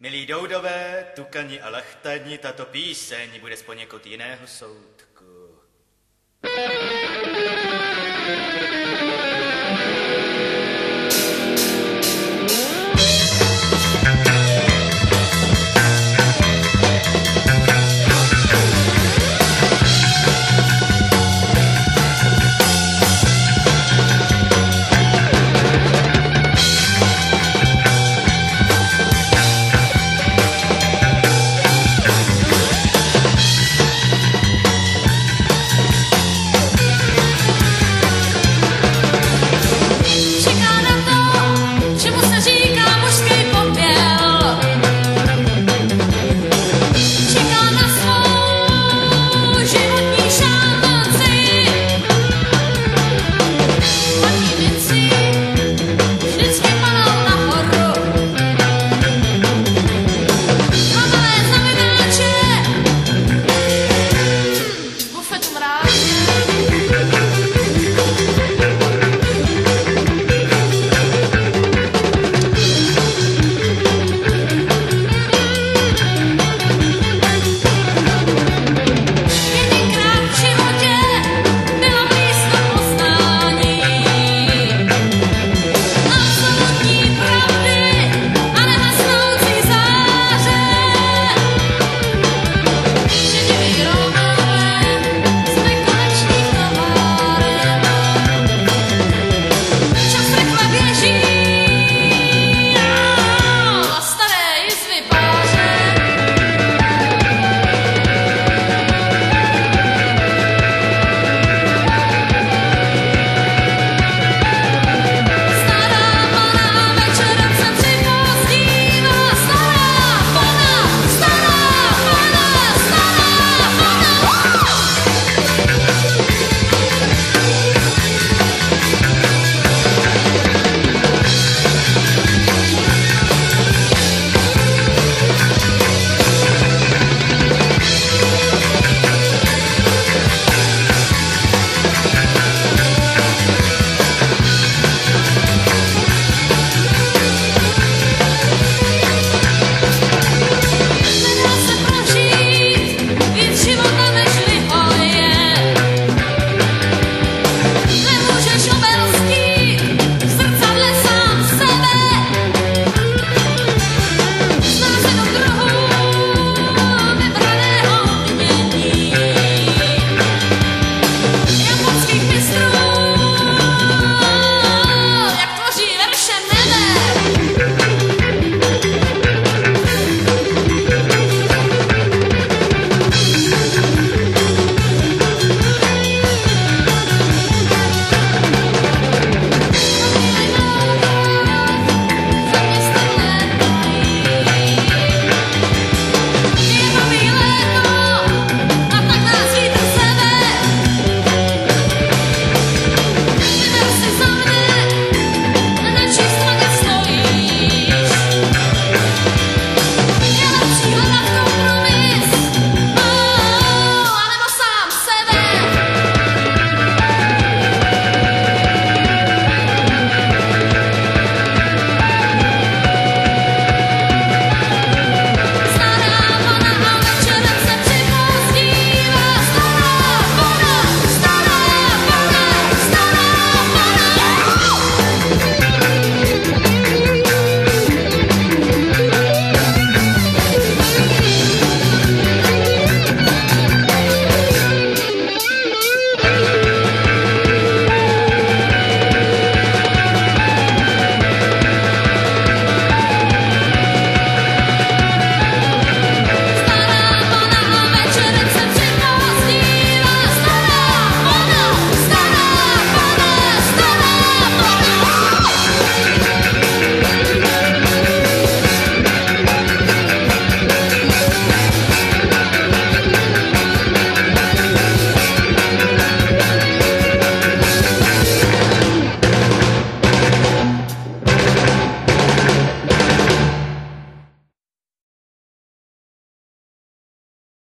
Milí doudové, tukani a lachtani, tato píseň bude z poněkud jiného soudku. Thank you.